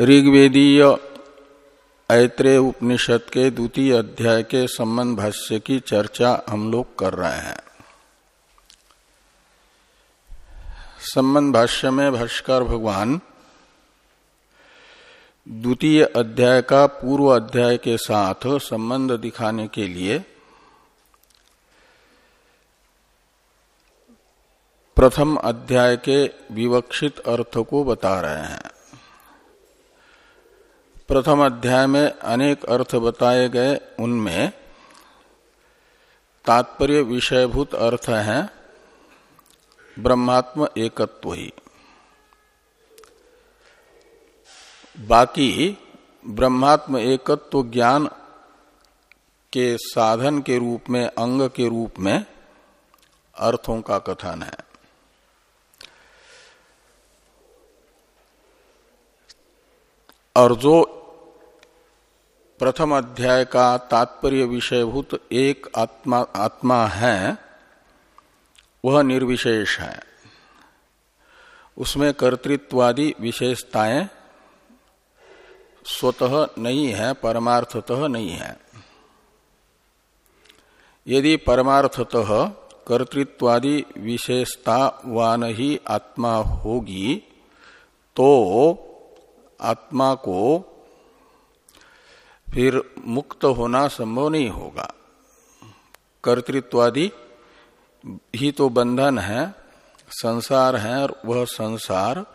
ऋग्वेदीय ऐत्रेय उपनिषद के द्वितीय अध्याय के संबंध भाष्य की चर्चा हम लोग कर रहे हैं। संबंध भाष्य में भाष्कर भगवान द्वितीय अध्याय का पूर्व अध्याय के साथ संबंध दिखाने के लिए प्रथम अध्याय के विवक्षित अर्थ को बता रहे हैं। प्रथम अध्याय में अनेक अर्थ बताए गए उनमें तात्पर्य विषयभूत अर्थ है, ब्रह्मात्म एकत्व ही। बाकी ब्रह्मात्म एकत्व ज्ञान के साधन के रूप में, अंग के रूप में अर्थों का कथन है। और जो प्रथम अध्याय का तात्पर्य विषयभूत एक आत्मा आत्मा है, वह निर्विशेष है। उसमें कर्तृत्वादि विशेषताएँ स्वतः नहीं है, परमार्थतः नहीं है। यदि परमार्थतः कर्तृत्वादि विशेषता वान ही आत्मा होगी तो आत्मा को फिर मुक्त होना संभव नहीं होगा। कर्तृत्वादि ही तो बंधन है, संसार है और वह संसार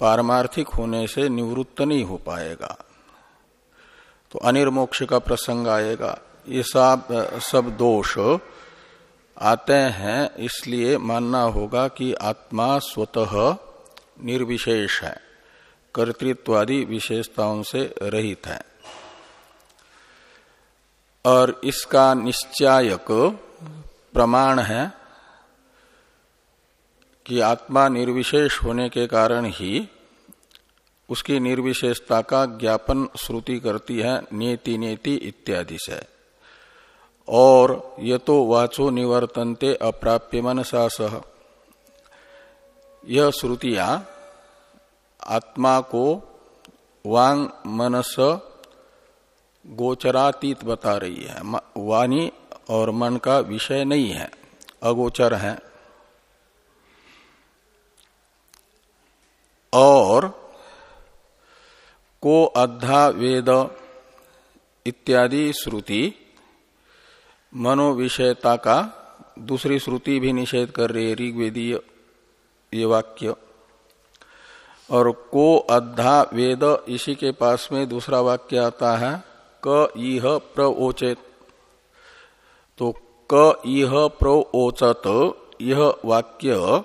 पारमार्थिक होने से निवृत्त नहीं हो पाएगा। तो अनिर्मोक्ष का प्रसंग आएगा। ये सब सब दोष आते हैं, इसलिए मानना होगा कि आत्मा स्वतः निर्विशेष है। कर्तृत्वादि विशेषताओं से रहित है। और इसका निश्चायक प्रमाण है कि आत्मा निर्विशेष होने के कारण ही उसकी निर्विशेषता का ज्ञापन श्रुति करती है, नेति नेति इत्यादि से। और ये तो वाचो निवर्तनते अप्राप्य मनसा सह। यह श्रुतियाँ आत्मा को वांग, मनस गोचरातीत बता रही है। वाणी और मन का विषय नहीं है, अगोचर है। और को अद्धा वेद इत्यादि श्रुति मनोविषयता का दूसरी श्रुति भी निषेध कर रही है, ऋग्वेदीय ये वाक्य। और को अद्धा वेद इसी के पास में दूसरा वाक्य आता है क इह प्रओचेत तो क इह प्रओचत यह वाक्य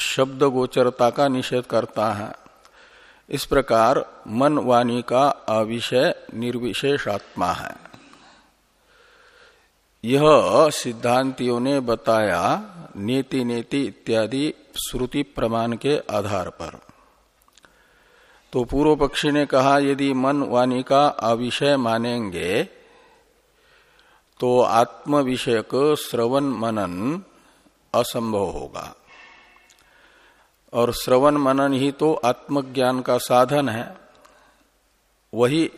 शब्द गोचरता का निषेध करता है। इस प्रकार मन वाणी का अविषय निर्विशेष आत्मा है। यह सिद्धांतियों ने बताया नीति नीति इत्यादि श्रुति प्रमाण के आधार पर। तो पूर्व पक्षी ने कहा, यदि मन वाणी का अविषय मानेंगे तो आत्म विषयक श्रवण मनन असंभव होगा। और श्रवण मनन ही तो आत्मज्ञान का साधन है। वही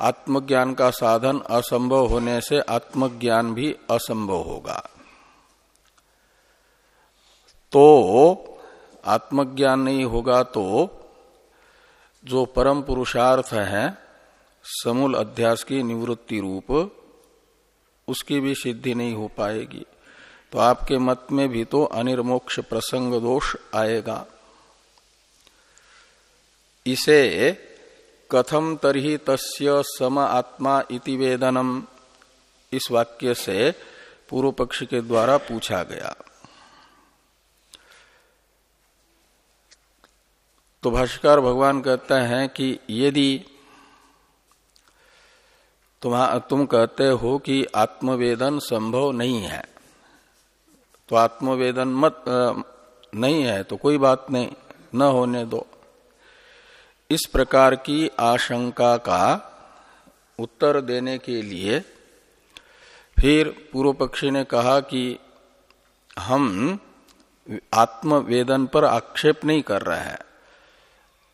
आत्मज्ञान का साधन असंभव होने से आत्मज्ञान भी असंभव होगा। तो आत्मज्ञान नहीं होगा तो जो परम पुरुषार्थ है, समूल अध्यास की निवृत्ति रूप, उसकी भी सिद्धि नहीं हो पाएगी। तो आपके मत में भी तो अनिर्मोक्ष प्रसंग दोष आएगा। इसे कथम तरही तस्य सम आत्मा इति वेदनम इस वाक्य से पूर्व पक्ष के द्वारा पूछा गया। तो भाष्कर भगवान कहते हैं कि यदि तुम कहते हो कि आत्मवेदन संभव नहीं है तो आत्मवेदन मत नहीं है तो कोई बात नहीं, न होने दो। इस प्रकार की आशंका का उत्तर देने के लिए फिर पूर्व पक्षी ने कहा कि हम आत्मवेदन पर आक्षेप नहीं कर रहे हैं।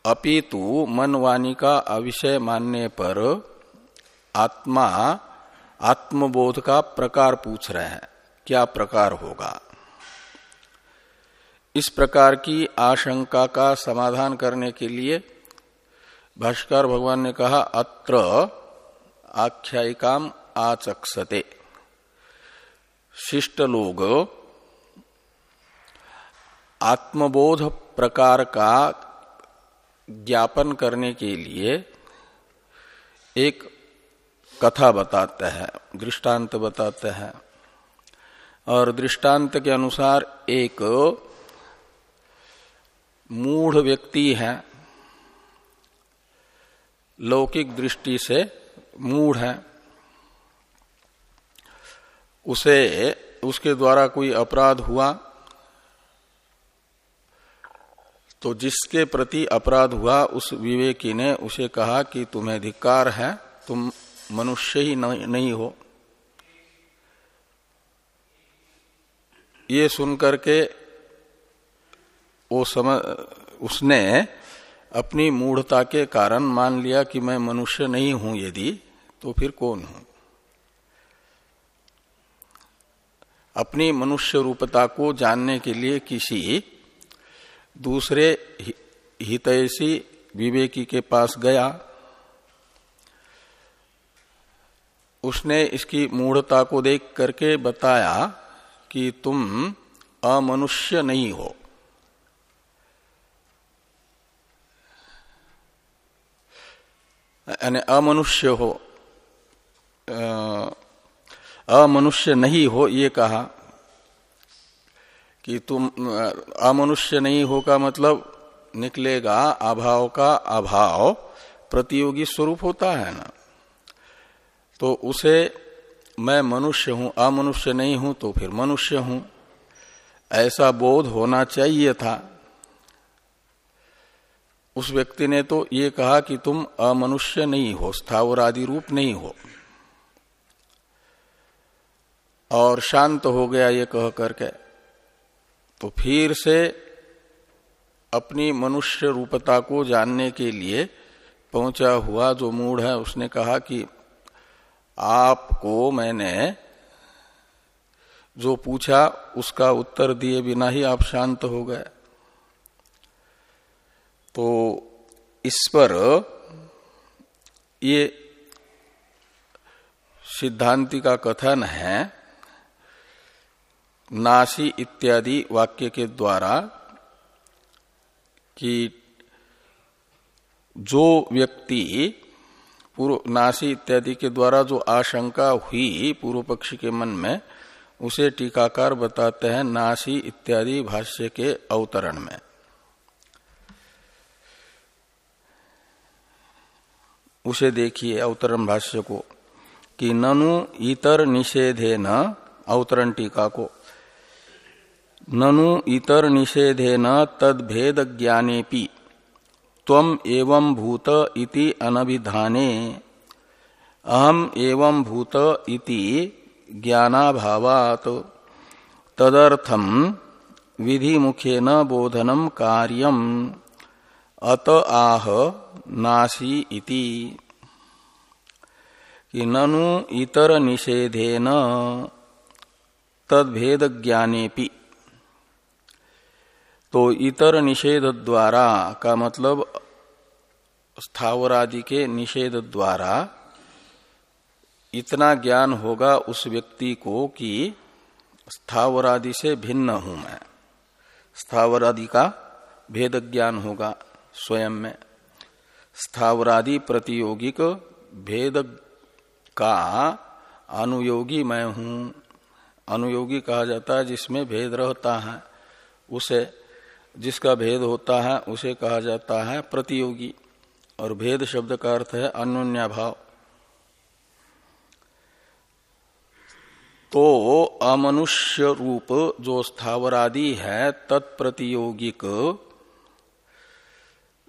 अपितु मनवाणी का अविषय मानने पर आत्मा, आत्मबोध का प्रकार पूछ रहे हैं। क्या प्रकार होगा? इस प्रकार की आशंका का समाधान करने के लिए भाष्कर भगवान ने कहा, अत्र आख्यायिकाम आचक्षते। शिष्ट लोग आत्मबोध प्रकार का ज्ञापन करने के लिए एक कथा बताते हैं, दृष्टांत बताते हैं। और दृष्टांत के अनुसार एक मूढ़ व्यक्ति है, लौकिक दृष्टि से मूढ़ है। उसे, उसके द्वारा कोई अपराध हुआ तो जिसके प्रति अपराध हुआ, उस विवेकी ने उसे कहा कि तुम्हें धिक्कार है, तुम मनुष्य ही नहीं हो। ये सुनकर के वो समझ उसने अपनी मूढ़ता के कारण मान लिया कि मैं मनुष्य नहीं हूँ यदि तो फिर कौन हूँ? अपनी मनुष्य रूपता को जानने के लिए किसी दूसरे हितैषी विवेकी के पास गया। उसने इसकी मूढ़ता को देख करके बताया कि तुम अमनुष्य नहीं हो। यानी अमनुष्य हो अमनुष्य नहीं हो, ये कहा। कि तुम अमनुष्य नहीं हो का मतलब निकलेगा, अभाव का अभाव, प्रतियोगी स्वरूप होता है ना। तो उसे मैं मनुष्य हूँ, अमनुष्य नहीं हूँ तो फिर मनुष्य हूँ। ऐसा बोध होना चाहिए था। उस व्यक्ति ने तो ये कहा कि तुम अमनुष्य नहीं हो स्थावर आदि रूप नहीं हो। और शांत हो गया ये कह करके। तो फिर से अपनी मनुष्य रूपता को जानने के लिए पहुँचा हुआ जो मूड है, उसने कहा कि आपको मैंने जो पूछा, उसका उत्तर दिए बिना ही आप शांत हो गए। तो इस पर ये सिद्धांति का कथन है नासी इत्यादि वाक्य के द्वारा कि जो व्यक्ति पूर्व नासी इत्यादि के द्वारा जो आशंका हुई पूर्व पक्षी के मन में, उसे टीकाकार बताते हैं नासी इत्यादि भाष्य के अवतरण में। उसे देखिए अवतरण भाष्य को कि ननु इतर निषेधे न अवतरण टीका को। ननु इतर निषेधे न तद भेद ज्ञानेपि तम एवं भूत इति अनभिधाने। अहम एवं भूत इति ज्ञानाभावात। तदर्थम विधि मुखे न बोधनम कार्यम। अत आह नासी इति। कि ननु इतर निषेधेन तदभेद ज्ञानेपि तो इतर निषेध द्वारा का मतलब स्थावरादि के निषेध द्वारा इतना ज्ञान होगा उस व्यक्ति को कि स्थावरादि से भिन्न हूँ मैं। स्थावरादि का भेद ज्ञान होगा स्वयं में। स्थावरादि प्रतियोगिक भेद का अनुयोगी मैं हूँ। अनुयोगी कहा जाता है जिसमें भेद रहता है, उसे जिसका भेद होता है, उसे कहा जाता है प्रतियोगी। और भेद शब्द का अर्थ है अन्योन्याभाव तो अमनुष्य रूप जो स्थावरादि है, तत्प्रतियोगिक,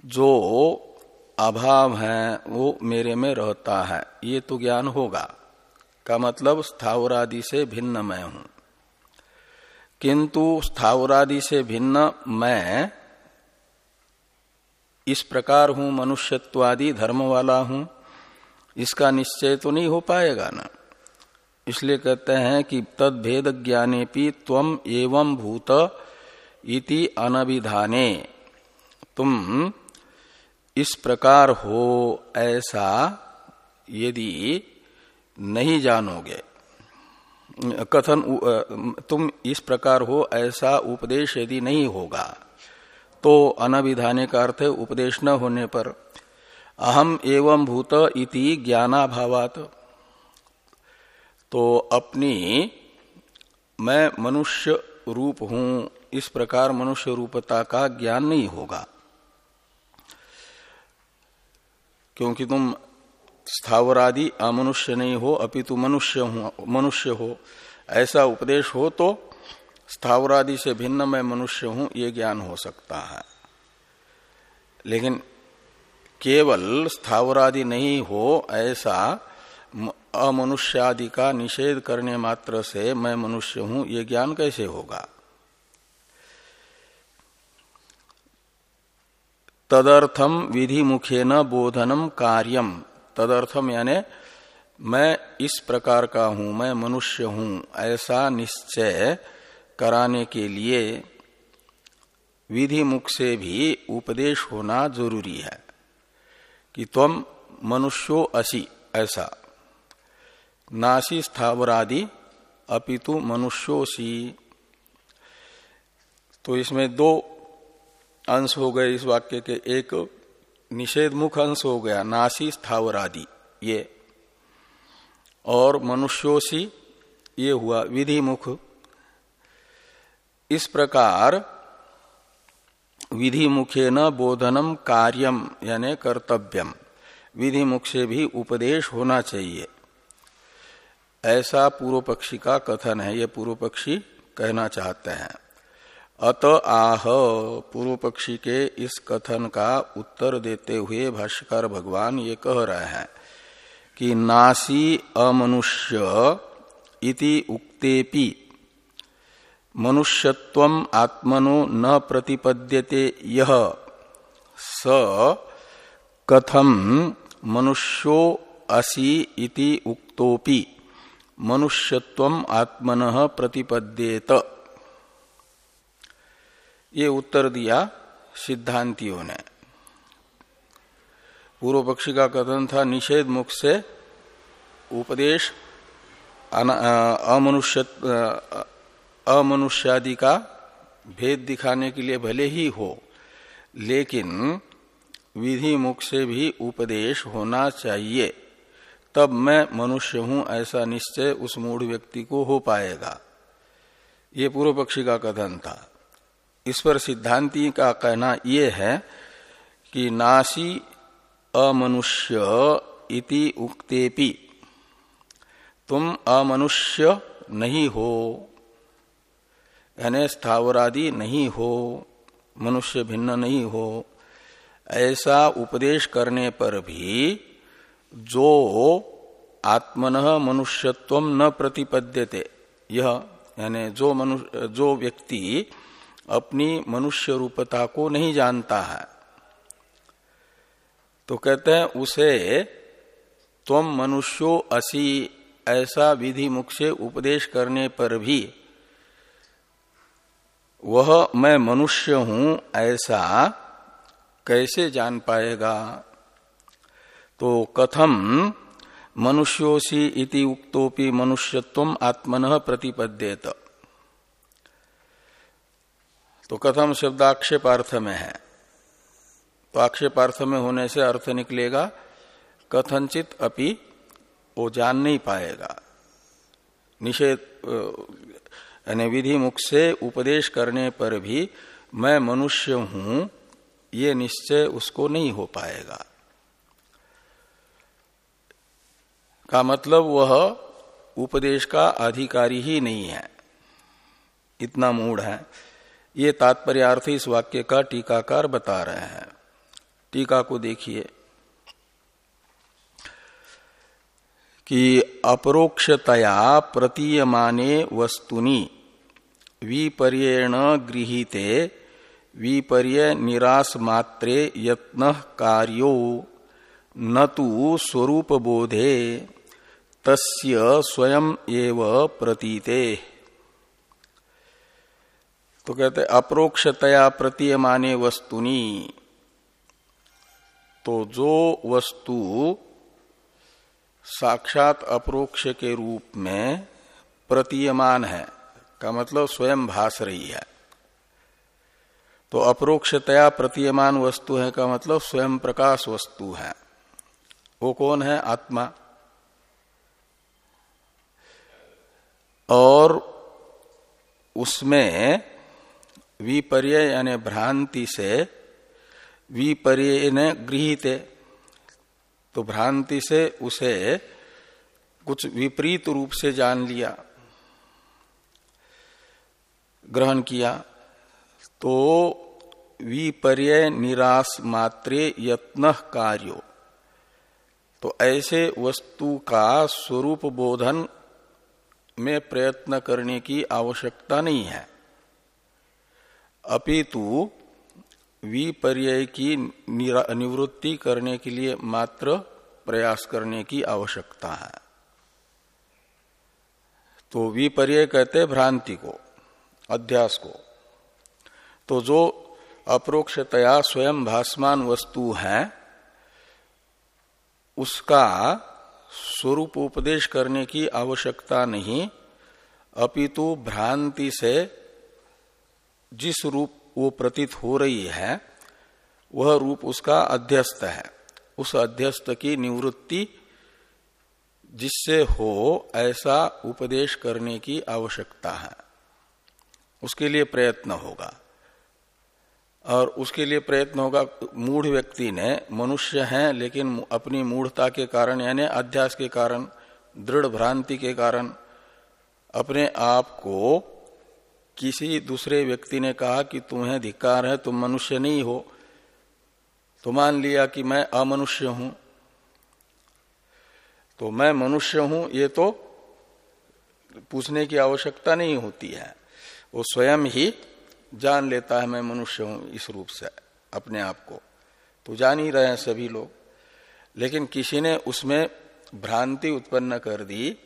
जो अभाव है, वो मेरे में रहता है। ये तो ज्ञान होगा। का मतलब स्थावरादि से भिन्न मैं हूँ। किंतु स्थावरादि से भिन्न मैं इस प्रकार हूँ, मनुष्यत्वादि धर्म वाला हूँ। इसका निश्चय तो नहीं हो पाएगा ना। इसलिए कहते हैं कि तद भेद ज्ञाने पी तम एवं भूत इति अनभिधाने। तुम इस प्रकार हो ऐसा यदि नहीं जानोगे। कथन तुम इस प्रकार हो, ऐसा उपदेश यदि नहीं होगा तो अनविधाने का अर्थ है उपदेश न होने पर। अहम एवं भूत इति ज्ञानाभावात। तो अपनी मैं मनुष्य रूप हूँ, इस प्रकार मनुष्य रूपता का ज्ञान नहीं होगा। क्योंकि तुम स्थावर आदि अमनुष्य नहीं हो, अपितु मनुष्य हो मनुष्य हो। ऐसा उपदेश हो तो स्थावर आदि से भिन्न मैं मनुष्य हूँ, ये ज्ञान हो सकता है। लेकिन केवल स्थावरादि नहीं हो, ऐसा अमनुष्यादि का निषेध करने मात्र से मैं मनुष्य हूँ, ये ज्ञान कैसे होगा? तदर्थम विधि मुखे न बोधनम कार्यम। तदर्थम यानी मैं इस प्रकार का हूँ, मैं मनुष्य हूँ, ऐसा निश्चय कराने के लिए विधि मुख से भी उपदेश होना ज़रूरी है कि तुम मनुष्यो असी, ऐसा। नासी स्थावरादि, अपितु मनुष्योसी तो इसमें दो अंश हो गए इस वाक्य के, एक निषेध मुख अंश हो गया नासी स्थावर आदि ये। और मनुष्योसी, ये हुआ विधि मुख इस प्रकार विधि मुखे न बोधनम कार्यम यानी कर्तव्यम विधि मुख से भी उपदेश होना चाहिए। ऐसा पूर्व पक्षी का कथन है, ये पूर्व पक्षी कहना चाहते हैं। अत आह पूर्व पक्षी के इस कथन का उत्तर देते हुए भाष्यकार भगवान ये कह रहे हैं कि नासी अमनुष्य इति उक्तेपि मनुष्यत्व आत्मनो न प्रतिपद्यते यह स कथम मनुष्यो असि इति उक्तोपि मनुष्यत्व आत्मन प्रतिपद्येत। ये उत्तर दिया सिद्धांतियों ने। पूर्व पक्षी का कथन था, निषेध मुख से उपदेश अमनुष्य अमनुष्यादि का भेद दिखाने के लिए भले ही हो, लेकिन विधि मुख से भी उपदेश होना चाहिए। तब मैं मनुष्य हूँ, ऐसा निश्चय उस मूढ़ व्यक्ति को हो पाएगा। ये पूर्व पक्षी का कथन था। पर सिद्धांति का कहना ये है कि नासी अमनुष्य इति उक्तेपि। तुम अमनुष्य नहीं हो, यानी स्थावरादि नहीं हो, मनुष्य भिन्न नहीं हो, ऐसा उपदेश करने पर भी जो आत्मन मनुष्यत्व न प्रतिपद्यते, यह यानी जो मनुष्य, जो व्यक्ति अपनी मनुष्य रूपता को नहीं जानता है। तो कहते हैं, उसे तुम मनुष्यो असी, ऐसा विधि मुख से उपदेश करने पर भी वह मैं मनुष्य हूँ, ऐसा कैसे जान पाएगा? तो कथम मनुष्योसी इति उक्तोपि मनुष्यत्व आत्मन प्रतिपद्येत। तो कथम शब्द आक्षेपार्थ में है। तो आक्षेपार्थ में होने से अर्थ निकलेगा, कथनचित अपि वो जान नहीं पाएगा। निषेध यानी विधि मुख से उपदेश करने पर भी मैं मनुष्य हूँ, ये निश्चय उसको नहीं हो पाएगा। का मतलब वह उपदेश का अधिकारी ही नहीं है। इतना मूड है। ये तात्पर्यार्थ इस वाक्य का टीकाकार बता रहे हैं। टीका को देखिए। कि अपरोक्षतया प्रतीयमाने वस्तुनि विपर्यण गृहीते विपर्य निराश मात्रे यत्न कार्यो न तो स्वरूप बोधे तस्य स्वयं एव प्रतीते। तो कहते अप्रोक्षतया प्रतीयमाने वस्तुनी। तो जो वस्तु साक्षात अप्रोक्ष के रूप में प्रतीयमान है, का मतलब स्वयं भास रही है तो अप्रोक्षतया प्रतीयमान वस्तु है का मतलब स्वयं प्रकाश वस्तु है। वो कौन है? आत्मा। और उसमें विपर्य यानी भ्रांति से विपर्य ने गृहित। तो भ्रांति से उसे कुछ विपरीत रूप से जान लिया, ग्रहण किया। तो विपर्य निराश मात्रे यत्न कार्यो। तो ऐसे वस्तु का स्वरूप बोधन में प्रयत्न करने की आवश्यकता नहीं है। अपितु विपर्य की निवृत्ति करने के लिए मात्र प्रयास करने की आवश्यकता है। तो विपर्य कहते भ्रांति को, अध्यास को। तो जो अप्रोक्षतया स्वयं भासमान वस्तु है, उसका स्वरूप उपदेश करने की आवश्यकता नहीं, अपितु भ्रांति से जिस रूप वो प्रतीत हो रही है, वह रूप उसका अध्यस्त है। उस अध्यस्त की निवृत्ति जिससे हो, ऐसा उपदेश करने की आवश्यकता है। उसके लिए प्रयत्न होगा। और उसके लिए प्रयत्न होगा, मूढ़ व्यक्ति ने, मनुष्य है, लेकिन अपनी मूढ़ता के कारण, यानी अध्यास के कारण, दृढ़ भ्रांति के कारण, अपने आप को किसी दूसरे व्यक्ति ने कहा कि तुम्हें धिकार है, तुम मनुष्य नहीं हो। तो मान लिया कि मैं अमनुष्य हूँ। तो मैं मनुष्य हूँ, ये तो पूछने की आवश्यकता नहीं होती है। वो स्वयं ही जान लेता है, मैं मनुष्य हूँ इस रूप से, अपने आप को। तो जान ही रहे हैं सभी लोग। लेकिन किसी ने उसमें भ्रांति उत्पन्न कर दी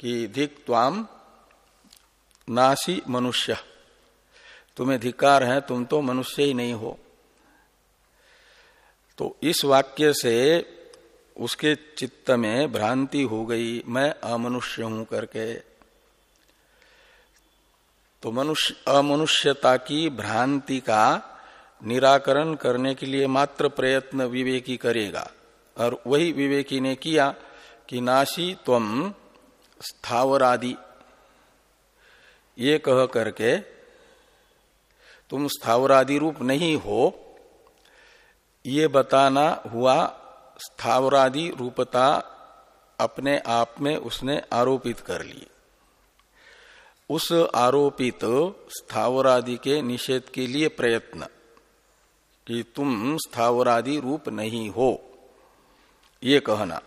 कि धिक त्वाम नासी मनुष्य। तुम्हें धिकार है, तुम तो मनुष्य ही नहीं हो। तो इस वाक्य से उसके चित्त में भ्रांति हो गई, मैं अमनुष्य हूँ करके। तो मनुष्य, अमनुष्यता की भ्रांति का निराकरण करने के लिए मात्र प्रयत्न विवेकी करेगा। और वही विवेकी ने किया कि नाशी तम स्थावर आदि ये कह करके तुम स्थावरादि रूप नहीं हो, ये बताना हुआ स्थावरादि रूपता अपने आप में उसने आरोपित कर ली। उस आरोपित स्थावरादि के निषेध के लिए प्रयत्न कि तुम स्थावरादि रूप नहीं हो, ये कहना।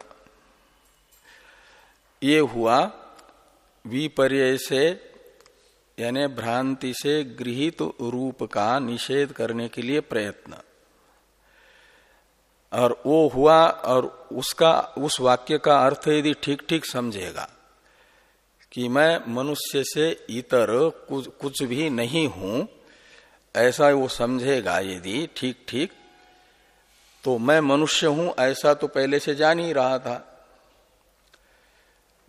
ये हुआ विपर्य से यानी भ्रांति से गृहित रूप का निषेध करने के लिए प्रयत्न। और वो हुआ और उसका, उस वाक्य का अर्थ यदि ठीक ठीक समझेगा कि मैं मनुष्य से इतर कुछ कुछ भी नहीं हूँ, ऐसा वो समझेगा यदि ठीक ठीक तो मैं मनुष्य हूँ, ऐसा तो पहले से जान ही रहा था।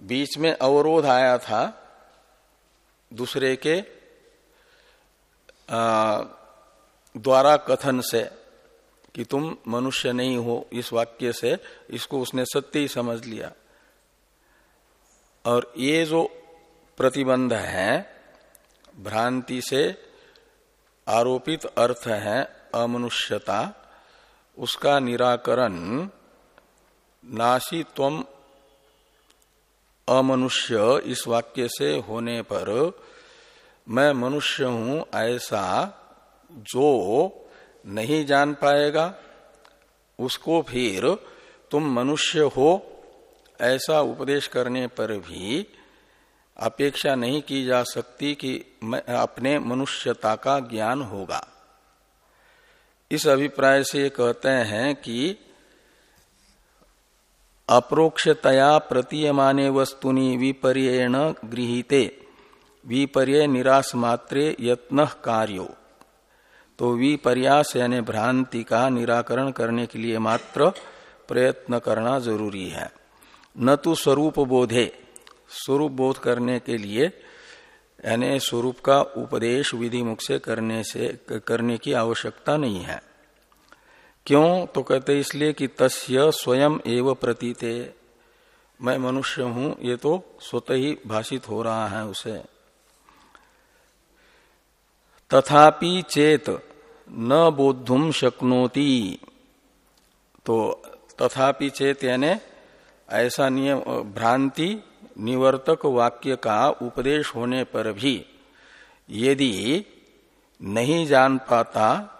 बीच में अवरोध आया था दूसरे के आ, द्वारा कथन से कि तुम मनुष्य नहीं हो इस वाक्य से इसको उसने सत्य ही समझ लिया। और ये जो प्रतिबंध है भ्रांति से आरोपित अर्थ है अमनुष्यता उसका निराकरण नासी तम अमनुष्य इस वाक्य से होने पर मैं मनुष्य हूँ ऐसा जो नहीं जान पाएगा। उसको फिर तुम मनुष्य हो, ऐसा उपदेश करने पर भी अपेक्षा नहीं की जा सकती कि अपने मनुष्यता का ज्ञान होगा। इस अभिप्राय से कहते हैं कि अप्रोक्षतया प्रतीयमाने वस्तुनि विपर्यण गृहीते। विपर्य निराश मात्रे यत्न कार्यो। तो विपर्यास यानी भ्रांति का निराकरण करने के लिए मात्र प्रयत्न करना ज़रूरी है। न तो स्वरूप बोधे। स्वरूप बोध करने के लिए, यानी स्वरूप का उपदेश विधि मुख से करने से, करने की आवश्यकता नहीं है। क्यों? तो कहते इसलिए कि तस्य स्वयं एव प्रतीते। मैं मनुष्य हूँ, ये तो स्वतः ही भाषित हो रहा है उसे। तथापि चेत न बोधुम शक्नोति। तो तथापि चेत यानी ऐसा नियम, भ्रांति, निवर्तक वाक्य का उपदेश होने पर भी यदि नहीं जान पाता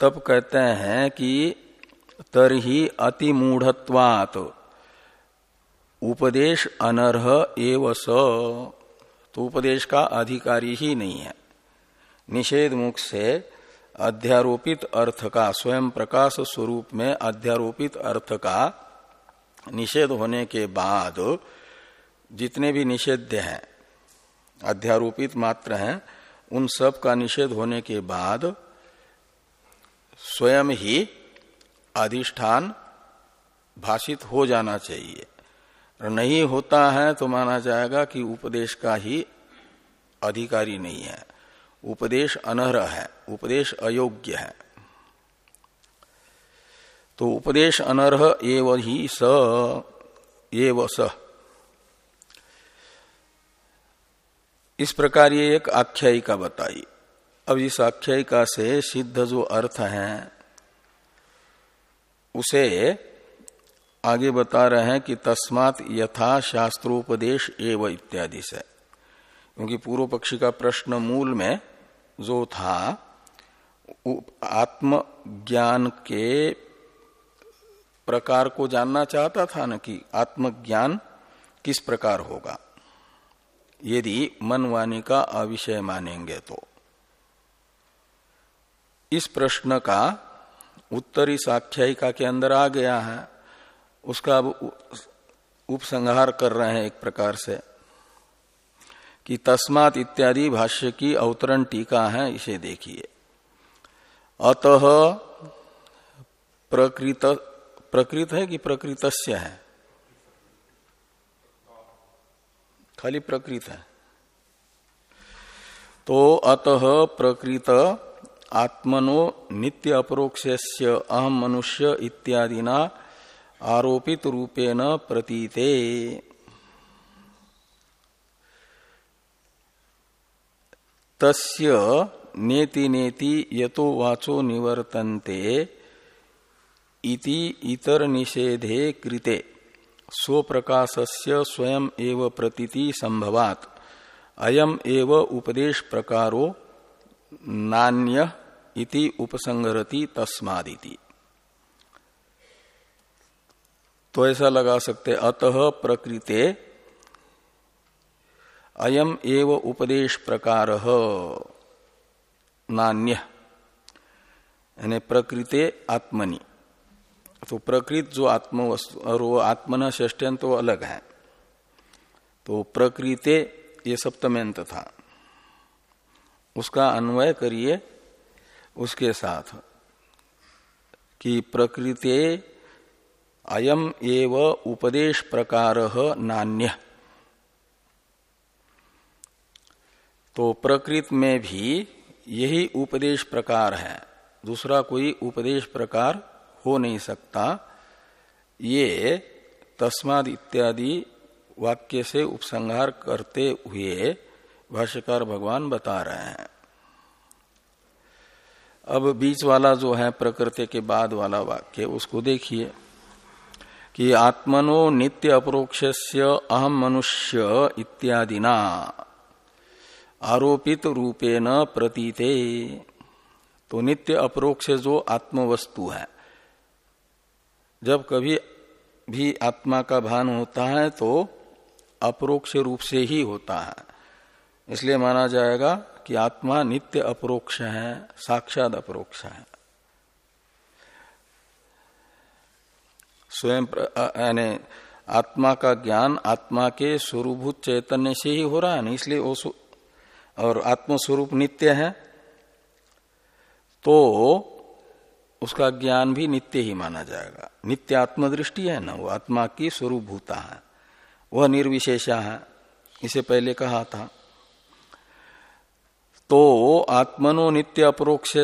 तब कहते हैं कि तरही अतिमूढ़त्वात उपदेश अनर्ह एव स। तो उपदेश का अधिकारी ही नहीं है। निषेध मुख से अध्यारोपित अर्थ का, स्वयं प्रकाश स्वरूप में अध्यारोपित अर्थ का निषेध होने के बाद जितने भी निषेध हैं, अध्यारोपित मात्र हैं, उन सब का निषेध होने के बाद स्वयं ही अधिष्ठान भाषित हो जाना चाहिए। और नहीं होता है तो माना जाएगा कि उपदेश का ही अधिकारी नहीं है। उपदेश अनर्ह है, उपदेश अयोग्य है। तो उपदेश अनर्ह एव ही स, एव स। इस प्रकार ये एक आख्यायिका बताई। अब इस आख्यायिका से सिद्ध जो अर्थ है, उसे आगे बता रहे हैं कि तस्मात यथा शास्त्रोपदेश एव इत्यादि से। क्योंकि पूर्व पक्षी का प्रश्न मूल में जो था आत्मज्ञान के प्रकार को जानना चाहता था न कि आत्मज्ञान किस प्रकार होगा। यदि मनवाणी का अविषय मानेंगे तो। इस प्रश्न का उत्तरी साख्यायिका के अंदर आ गया है। उसका अब उपसंहार कर रहे हैं एक प्रकार से कि तस्मात इत्यादि भाष्य की अवतरण टीका है, इसे देखिए। अतः प्रकृत प्रकृत है कि प्रकृतस्य है? खाली प्रकृत है। तो अतः प्रकृत आत्मनो नित्य अपरोक्ष अहम मनुष्य इत्यादिना आरोपित रूपेण प्रतीते। तस्य नेति नेति यतो वाचो निवर्तन्ते इति इतर निषेधे कृते। स्वप्रकाशस्य स्वयं एव प्रतीति संभवात अयम एव उपदेश प्रकारो नान्य इति उपसंगरति तस्मादिति। तो ऐसा लगा सकते, अतः प्रकृते अयम एव उपदेश प्रकार नान्य प्रकृते आत्मनि। तो प्रकृत जो आत्म वस्तु और वो आत्मन ष्टन तो अलग है। तो प्रकृते ये सप्तम्यंत था। उसका अन्वय करिए उसके साथ कि प्रकृते अयम एव उपदेश प्रकार नान्य। तो प्रकृत में भी यही उपदेश प्रकार है, दूसरा कोई उपदेश प्रकार हो नहीं सकता। ये तस्माद इत्यादि वाक्य से उपसंहार करते हुए भाष्यकार भगवान बता रहे हैं। अब बीच वाला जो है प्रकृति के बाद वाला वाक्य, उसको देखिए कि आत्मनो नित्य अपरोक्ष अहम मनुष्य इत्यादिना आरोपित रूपेण प्रतीते। तो नित्य अप्रोक्ष जो आत्मवस्तु है, जब कभी भी आत्मा का भान होता है तो अप्रोक्ष रूप से ही होता है। इसलिए माना जाएगा कि आत्मा नित्य अपरोक्ष है, साक्षात अपरोक्ष है। स्वयं यानी आत्मा का ज्ञान आत्मा के स्वरूभूत चैतन्य से ही हो रहा है ना इसलिए वो और आत्मस्वरूप नित्य है तो उसका ज्ञान भी नित्य ही माना जाएगा। नित्य आत्मदृष्टि है ना, वो आत्मा की स्वरूप भूता है, वह निर्विशेषा है, इसे पहले कहा था। तो आत्मनो नित्य अपरोक्ष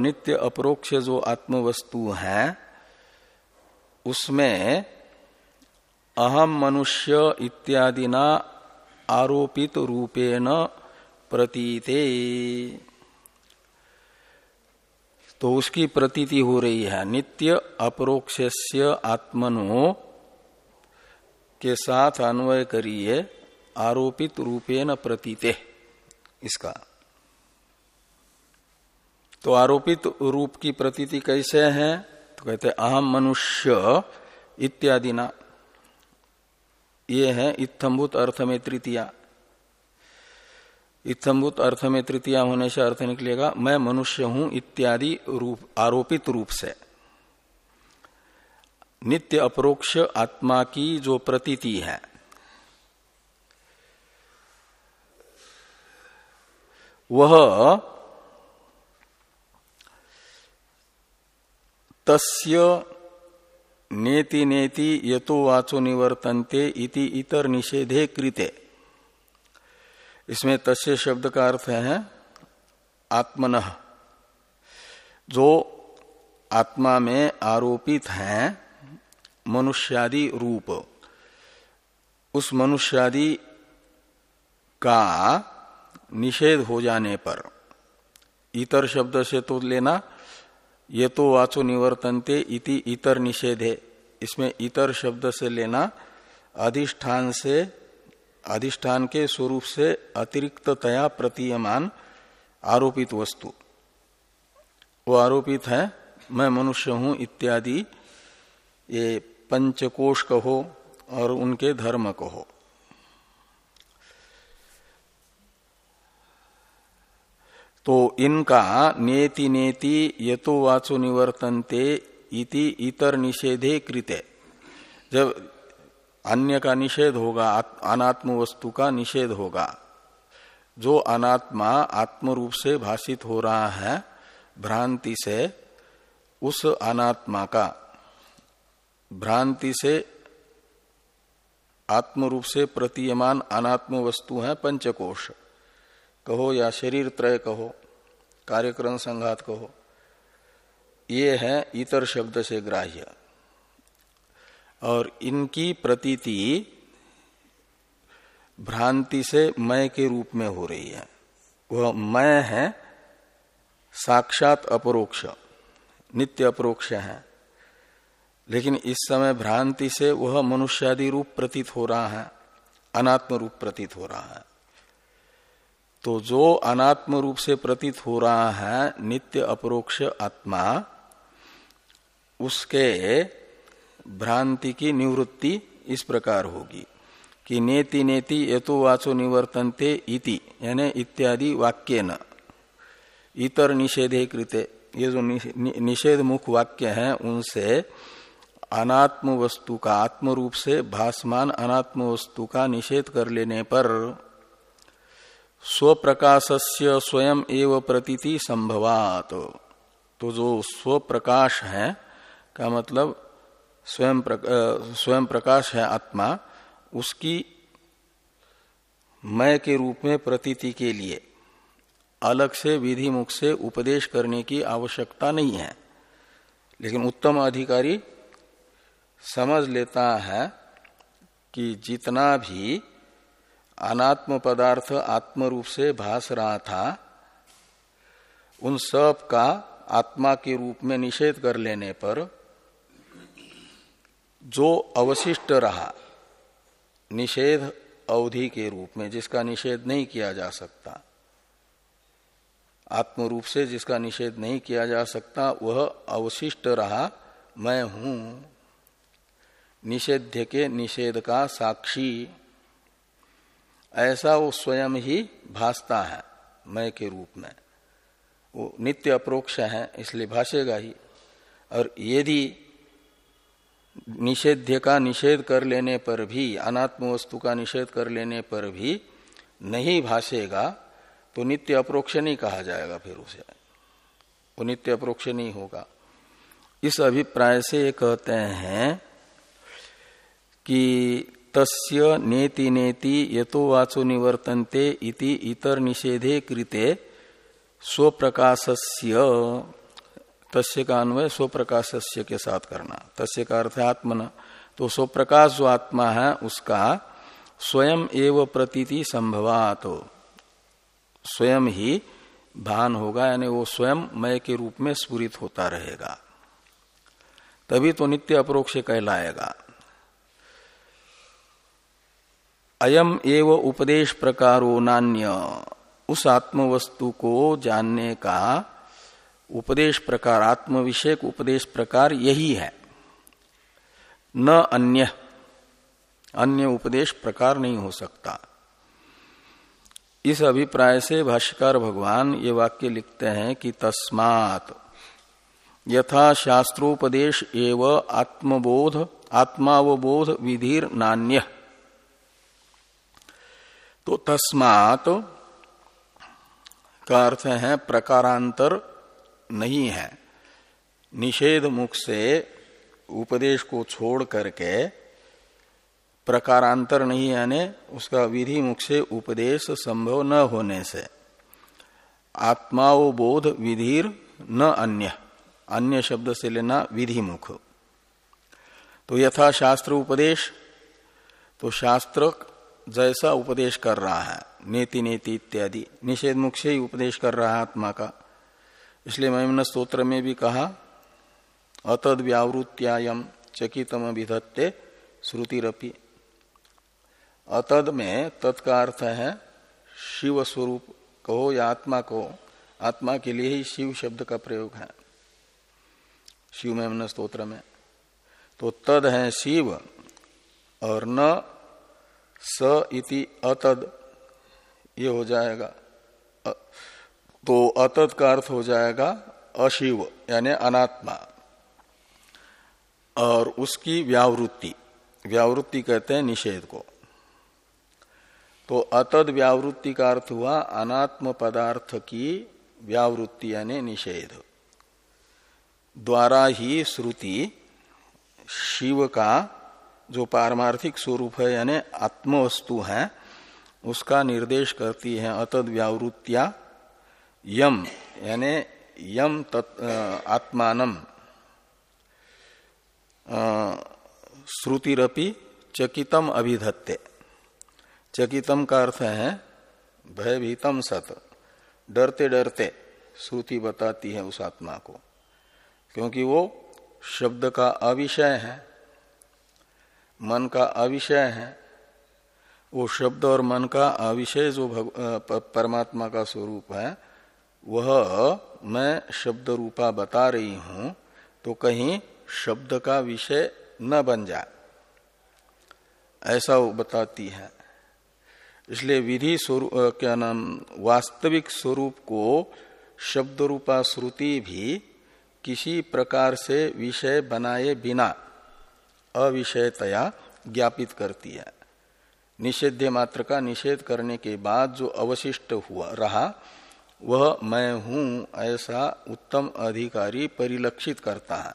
नित्य अपरोक्ष जो आत्मवस्तु है, उसमें अहम मनुष्य इत्यादि न आरोपित रूपेण प्रतीते। तो उसकी प्रतीति हो रही है, नित्य अपरोक्ष आत्मनो के साथ अन्वय करिए, आरोपित रूपेण प्रतीते, इसका। तो आरोपित रूप की प्रतीति कैसे है? तो कहते अहम मनुष्य इत्यादि ना ये है इत्थम्भूत अर्थ में तृतीया। इत्थम्भूत अर्थ में तृतीया होने से अर्थ निकलेगा, मैं मनुष्य हूँ इत्यादि रूप, आरोपित रूप से। नित्य अपरोक्ष आत्मा की जो प्रतीति है। वह तस्य नेति नेति यतो वाचो निवर्तनते इति इतर निषेधे कृते। इसमें तस्य शब्द का अर्थ है आत्मन। जो आत्मा में आरोपित है, मनुष्यादि रूप, उस मनुष्यादि का निषेध हो जाने पर, इतर शब्द से तो लेना ये तो वाचो निवर्तनते इति इतर निषेध। है इसमें इतर शब्द से लेना अधिष्ठान से, अधिष्ठान के स्वरूप से अतिरिक्ततया प्रतीयमान आरोपित वस्तु। वो आरोपित है, मैं मनुष्य हूँ इत्यादि, ये पंचकोश कहो और उनके धर्म कहो। तो इनका नेति नेति यतो वाचो निवर्तनते इति इतर निषेधे कृते। जब अन्य का निषेध होगा अनात्म वस्तु का निषेध होगा, जो अनात्मा आत्म रूप से भाषित हो रहा है, भ्रांति से उस अनात्मा का, भ्रांति से आत्म रूप से प्रतीयमान अनात्म वस्तु है पंचकोश। कहो या शरीर त्रय कहो, कार्यक्रम संघात कहो, ये है इतर शब्द से ग्राह्य। और इनकी प्रतीति भ्रांति से मय के रूप में हो रही है। वह मय है, साक्षात अपरोक्ष, नित्य अपरोक्ष है। लेकिन इस समय भ्रांति से वह मनुष्यादि रूप प्रतीत हो रहा है, अनात्म रूप प्रतीत हो रहा है। तो जो अनात्म रूप से प्रतीत हो रहा है, नित्य अपरोक्ष आत्मा, उसके भ्रांति की निवृत्ति इस प्रकार होगी। कि नेति नेति यतो वाचो निवर्तनते इति, यानी इत्यादि वाक्य न इतर निषेधे कृते, ये जो निषेध मुख वाक्य हैं, उनसे अनात्म वस्तु का आत्म रूप से भासमान अनात्म वस्तु का निषेध कर लेने पर स्वप्रकाशस्य स्वयं एव प्रतीति संभवात। तो जो स्वप्रकाश है, का मतलब स्वयं स्वयं प्रकाश है आत्मा, उसकी मय के रूप में प्रतीति के लिए अलग से विधि मुख से उपदेश करने की आवश्यकता नहीं है। लेकिन उत्तम अधिकारी समझ लेता है कि जितना भी अनात्म पदार्थ आत्म रूप से भास रहा था। उन सब का आत्मा के रूप में निषेध कर लेने पर जो अवशिष्ट रहा, निषेध अवधि के रूप में, जिसका निषेध नहीं किया जा सकता आत्म रूप से जिसका निषेध नहीं किया जा सकता, वह अवशिष्ट रहा, मैं हूँ। निषेध्य के निषेध का साक्षी ऐसा वो स्वयं ही भासता है, मय के रूप में। वो नित्य अप्रोक्ष है, इसलिए भाषेगा ही। और यदि निषेध्य का निषेध कर लेने पर भी, अनात्म वस्तु का निषेध कर लेने पर भी नहीं भाषेगा तो नित्य अप्रोक्ष नहीं कहा जाएगा फिर उसे। वो नित्य अप्रोक्ष नहीं होगा। इस अभिप्राय से कहते हैं कि तस्य नेति नेति यतो वाचो निवर्तन्ते इति इतर निषेधे कृते स्वप्रकाशस्य, तस्य का अन्वय स्वप्रकाशस्य के साथ करना। तस्य का अर्थ आत्मन। तो स्वप्रकाश जो आत्मा है, उसका स्वयं एव प्रतीति संभवात। स्वयं ही भान होगा, यानी वो स्वयं मय के रूप में स्फुरित होता रहेगा। तभी तो नित्य अप्रोक्ष कहलाएगा। अयम एव उपदेश प्रकारो नान्य। उस आत्मवस्तु को जानने का उपदेश प्रकार आत्म विषय उपदेश प्रकार यही है। न अन्य अन्य उपदेश प्रकार नहीं हो सकता। इस अभिप्राय से भाष्यकार भगवान ये वाक्य लिखते हैं कि तस्मात, यथा शास्त्रोपदेश एव आत्मबोध, आत्मावबोध विधिर नान्य तो तस्मात का अर्थ है प्रकारांतर नहीं है। निषेध मुख से उपदेश को छोड़ करके प्रकारांतर नहीं यानी उसका विधि मुख से उपदेश संभव न होने से। आत्माओ बोध विधिर न अन्य अन्य शब्द से लेना विधि मुख। तो यथा शास्त्र उपदेश तो शास्त्र जैसा उपदेश कर रहा है। नेति नेति इत्यादि। निषेध मुख से ही उपदेश कर रहा है आत्मा का। इसलिए महिमन स्त्रोत्र में भी कहा, अतद व्यावृत्यायम चकितम विधत्ते श्रुतिरपि। अतद में तत्का अर्थ है शिव स्वरूप कहो या आत्मा को, आत्मा के लिए ही शिव शब्द का प्रयोग है। शिव में स्त्रोत्र में। तो तद है शिव और न स इति अतद, ये हो जाएगा। तो अतद का अर्थ हो जाएगा अशिव, यानी अनात्मा। और उसकी व्यावृत्ति व्यावृत्ति कहते हैं निषेध को। तो अतद व्यावृत्ति का अर्थ हुआ अनात्म पदार्थ की व्यावृत्ति, यानी निषेध। द्वारा ही श्रुति शिव का जो पारमार्थिक स्वरूप है, यानी आत्मवस्तु है, उसका निर्देश करती है अतद व्यावृत्तिया यम, यानी यम तत् आत्मान श्रुतिरपि चकितम अभिधत्ते। चकितम का अर्थ है भयभीतम सत। डरते डरते श्रुति बताती है उस आत्मा को, क्योंकि वो शब्द का अविषय है। मन का अविषय है। वो शब्द और मन का अविषय जो परमात्मा का स्वरूप है, वह मैं शब्द रूपा बता रही हूँ तो कहीं शब्द का विषय न बन जाए। ऐसा वो बताती है। इसलिए विधि स्वरूप क्या नाम, वास्तविक स्वरूप को शब्द रूपा श्रुति भी किसी प्रकार से विषय बनाए बिना अविषयतया ज्ञापित करती है। निषेध्य मात्र का निषेध करने के बाद जो अवशिष्ट हुआ, रहा, वह मैं हूँ ऐसा उत्तम अधिकारी परिलक्षित करता है।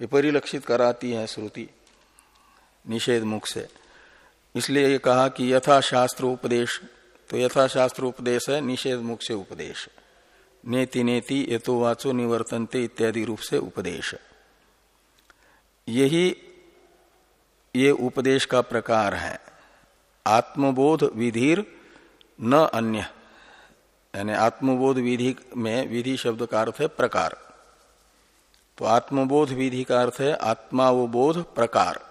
ये परिलक्षित कराती है श्रुति निषेध मुख से। इसलिए ये कहा कि यथा शास्त्र उपदेश तो यथा शास्त्र उपदेश है, निषेध मुख से उपदेश। नेति नेति यथो वाचो निवर्तनते इत्यादि रूप से उपदेश। यही ये उपदेश का प्रकार है। आत्मबोध विधिर न अन्य। यानी आत्मबोध विधि में विधि शब्द का अर्थ है प्रकार। तो आत्मबोध विधि का अर्थ है आत्मावबोध प्रकार।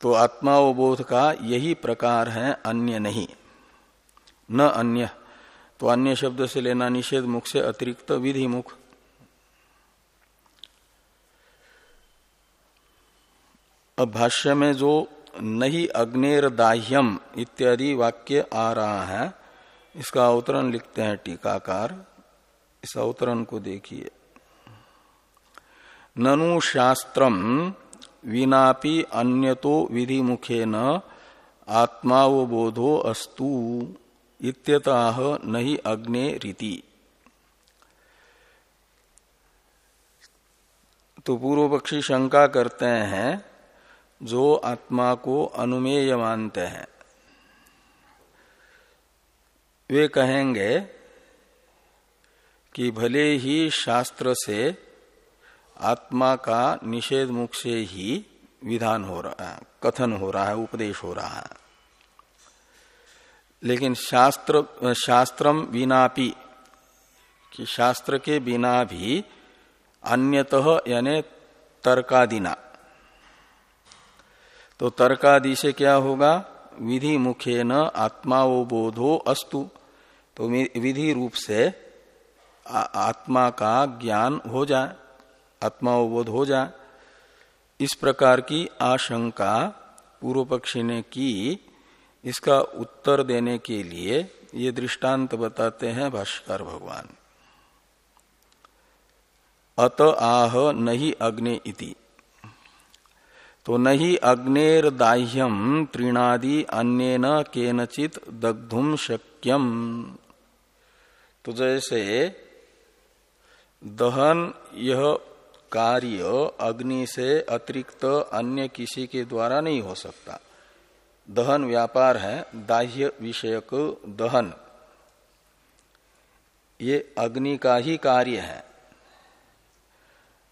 तो आत्मावबोध का यही प्रकार है, अन्य नहीं। न अन्य। तो अन्य शब्द से लेना निषेध मुख से अतिरिक्त विधि मुख अब भाष्य में जो नहीं अग्नेर दाह्यम इत्यादि वाक्य आ रहा है, इसका अवतरण लिखते हैं टीकाकार। इस अवतरण को देखिए। ननु शास्त्रम विनापि अन्यतो विधि मुखे न आत्मावबोधो अस्तु इत्यतः नहीं अग्ने रीति। तो पूर्व पक्षी शंका करते हैं जो आत्मा को अनुमेय मानते हैं। वे कहेंगे कि भले ही शास्त्र से आत्मा का निषेध मुख से ही विधान हो रहा है, कथन हो रहा है, उपदेश हो रहा है। लेकिन शास्त्र, शास्त्रम बिनापि कि शास्त्र के बिना भी अन्यतः यानी तर्कादिना। तो तर्कादि से क्या होगा? विधि मुखे न आत्मावबोधो अस्तु। तो विधि रूप से आत्मा का ज्ञान हो जाए आत्मावबोध हो जाए। इस प्रकार की आशंका पूर्व पक्षी ने की। इसका उत्तर देने के लिए ये दृष्टांत बताते हैं भाष्कर भगवान। अत आह नहीं अग्नि इति। तो नहीं अग्नेर दाह्यम त्रिणादि अन्य न केनचित दग्धुम शक्यम। तो जैसे दहन यह कार्य अग्नि से अतिरिक्त अन्य किसी के द्वारा नहीं हो सकता। दहन व्यापार है, दाह्य विषयक दहन। ये अग्नि का ही कार्य है।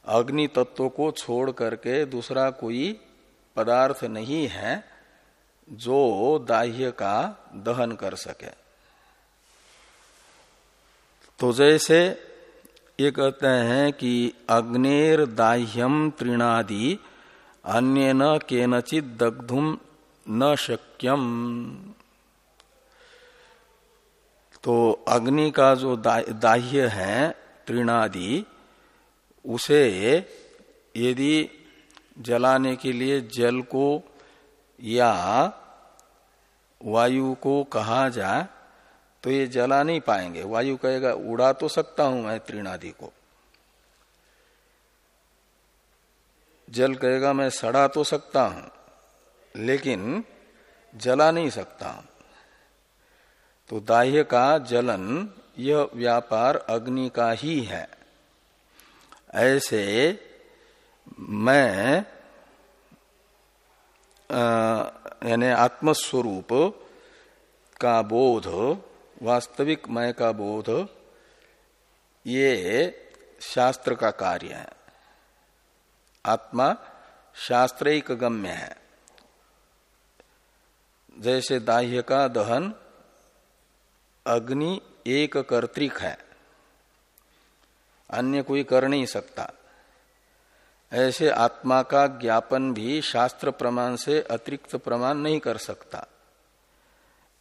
अग्नि तत्व को छोड़ करके दूसरा कोई पदार्थ नहीं है जो दाह्य का दहन कर सके। तो जैसे ये कहते हैं कि अग्नेर दाह्यम तृणादि अन्य न केनचित दग्धुम न शक्यम। तो अग्नि का जो दाह्य है तृणादि उसे यदि जलाने के लिए जल को या वायु को कहा जाए तो ये जला नहीं पाएँगे। वायु कहेगा, उड़ा तो सकता हूँ मैं त्रिनादि को। जल कहेगा, मैं सड़ा तो सकता हूँ, लेकिन जला नहीं सकता हूँ। तो दाह्य का जलन, यह व्यापार अग्नि का ही है। ऐसे मैं यानी आत्मस्वरूप का बोध, वास्तविक मय का बोध, ये शास्त्र का कार्य है। आत्मा शास्त्रिक गम्य है। जैसे दाह्य का दहन अग्नि एक कर्तिक है। अन्य कोई कर नहीं सकता। ऐसे आत्मा का ज्ञापन भी शास्त्र प्रमाण से अतिरिक्त प्रमाण नहीं कर सकता।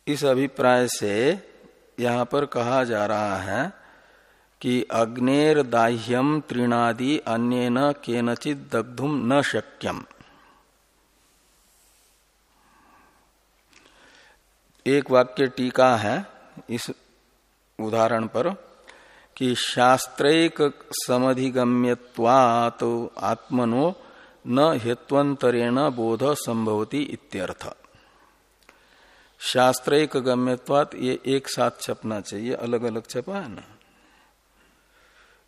इस अभिप्राय से यहाँ पर कहा जा रहा है कि अग्नेर दाह्यम त्रिनादि अन्य न केनचित दग्धुम न शक्यम। एक वाक्य टीका है इस उदाहरण पर। कि शास्त्रिक समधिगम्यवात आत्मनो न हेत्वंतरेण बोध संभवती इत्यर्थ। शास्त्रिक गम्यवात ये एक साथ छपना चाहिए अलग अलग छपा है ना?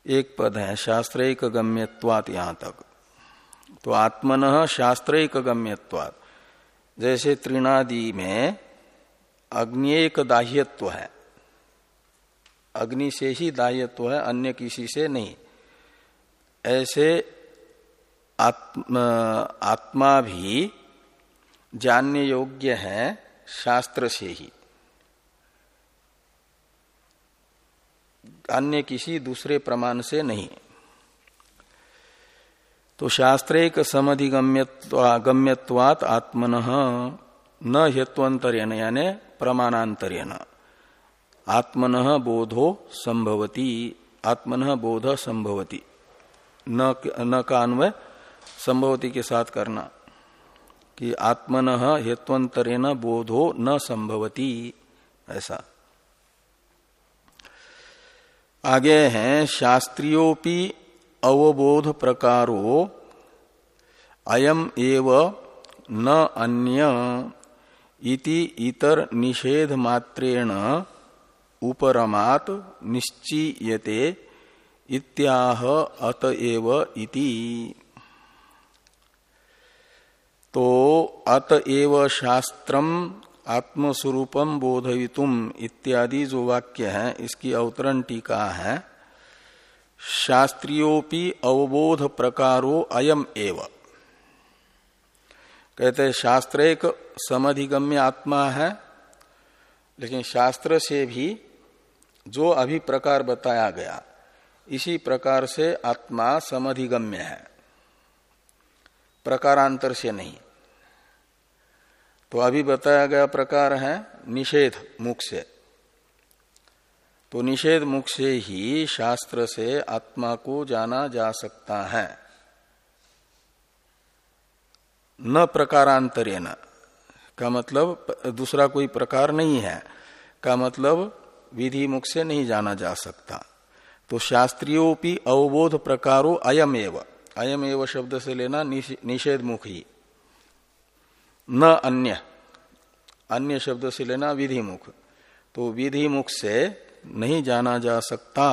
एक पद है, शास्त्रिक गम्यवात यहाँ तक। तो आत्मन शास्त्रिक गम्यवात जैसे त्रिनादि में अग्निक दाह्यत्व है। अग्नि से ही दाह्यत्व है अन्य किसी से नहीं। ऐसे आत्मा, आत्मा भी जानने योग्य है शास्त्र से ही। अन्य किसी दूसरे प्रमाण से नहीं। तो शास्त्रिक समधिगम्यवात आत्मन न हेत्वंतरेण यानी प्रमाणांतरेण आत्मन बोधो संभवती। आत्मन बोध संभवती। न, का अन्वय? संभवती के साथ करना। कि आत्मन हेत्वंतरेण बोधो न संभवती। ऐसा। आगे हैं शास्त्रियोपि अवबोध प्रकारो अयम एव न अन्य इति इतर निषेध मात्रेण उपरमात निश्चीयते इत्याह अतएव इति। तो अतएव शास्त्रम आत्मस्वरूपम बोधवितुम इत्यादि जो वाक्य है, इसकी अवतरण टीका है। शास्त्रियोपि अवबोध प्रकारो अयम एव। कहते हैं, शास्त्र एक समधिगम्य आत्मा है, लेकिन शास्त्र से भी जो अभी प्रकार बताया गया, इसी प्रकार से आत्मा समधिगम्य है। प्रकारांतर से नहीं। तो अभी बताया गया प्रकार है निषेध मुख से। तो निषेध मुख से ही शास्त्र से आत्मा को जाना जा सकता है। न प्रकारांतरे न का मतलब दूसरा कोई प्रकार नहीं है। का मतलब विधि मुख से नहीं जाना जा सकता। तो शास्त्रियों अवबोध प्रकारो अयम एव अयम एव शब्द से लेना निषेध मुख ही न अन्य। अन्य शब्द से लेना विधि मुख तो विधि मुख से नहीं जाना जा सकता।